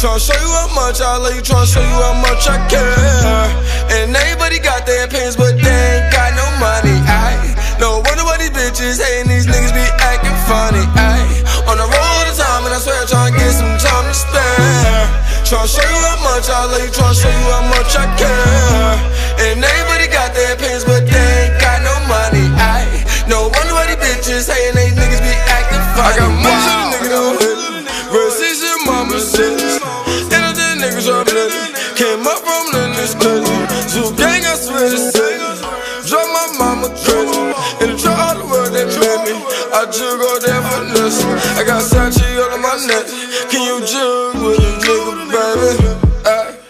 Tryna show you how much I love you, to show you how much I care. And everybody got their opinions, but they ain't got no money. I no wonder why these bitches hating these niggas be acting funny. I on the road all the time, and I swear tryna get some time to spare. Tryna show you how much I love you, tryna show you how much I care. And everybody got their opinions, but they ain't got no money. I no wonder why these bitches hating these niggas be acting funny. I got money, Came up from this crazy. Zoo gang, I swear to say. Drop my mama crazy. In the trap, all the world they made me. I just go there for nothing. I got Sachi all on my neck. Can you jug with a nigga, baby? I,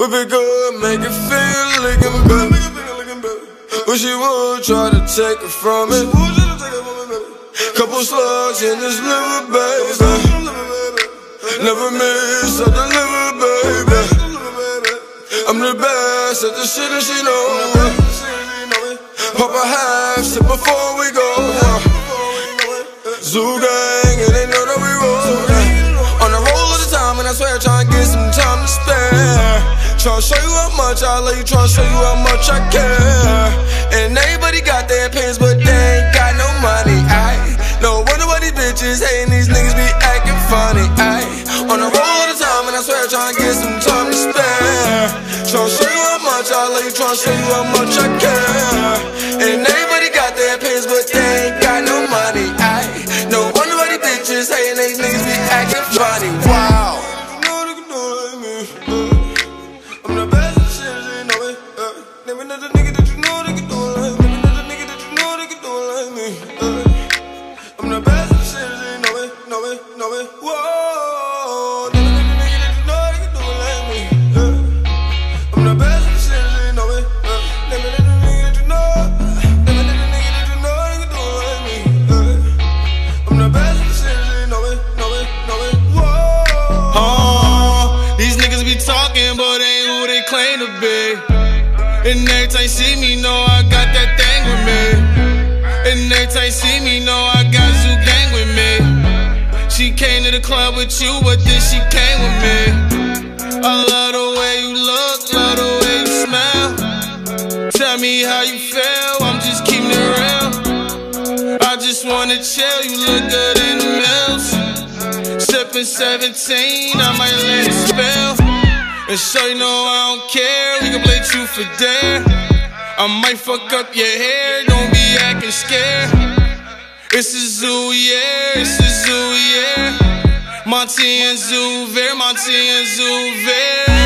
whip it good, make it feel like I'm baby. Wish you would try to take it from me. Couple slugs in this liver, baby. Never miss, the best at the shit and she know. Pop a half, sip before we go. Zoo gang, and they know that we roll. On the roll of the time, and I swear, tryna get some time to spare. Tryna show you how much I love you, tryna show you how much I care. And everybody got their opinions, but they much I love you, tryna show you how much I care. And everybody got their opinions, but they ain't got no money. I no wonder why these bitches hating these niggas be acting funny. Wow. Claim to be. And every time you see me, know I got that thing with me. And every time you see me, know I got Zoo Gang with me. She came to the club with you, but then she came with me. I love the way you look, love the way you smell. Tell me how you feel, I'm just keeping it real. I just wanna chill, you look good in the mills. Sipping 17, I might let it spill. And so you know I don't care, we can play truth or dare. I might fuck up your hair, don't be acting scared. It's a zoo, yeah, it's a zoo, yeah. Monty and Zoo, very Monty and Zoo, very.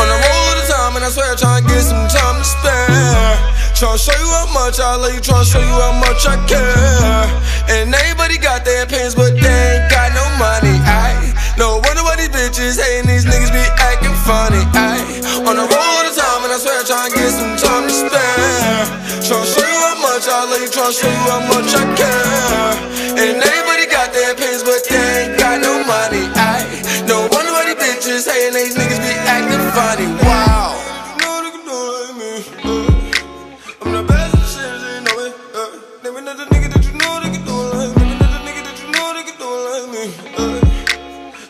On the roll all the time, and I swear tryna get some time to spare. Tryna show you how much I love you, tryna show you how much I care. And everybody got their opinions, but I swear, tryna get some time to spare. Tryna show you how much I love you, tryna show you how much I care. And everybody got their pins, but they ain't got no money. I No wonder why these bitches hating, these niggas be acting funny. Wow. Uh.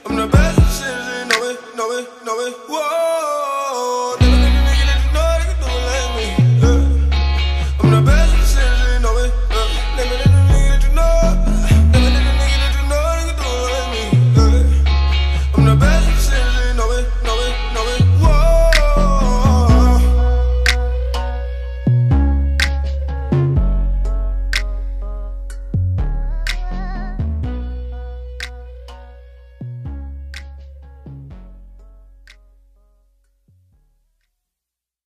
I'm the best shit, uh. uh. know it, know it, know it, whoa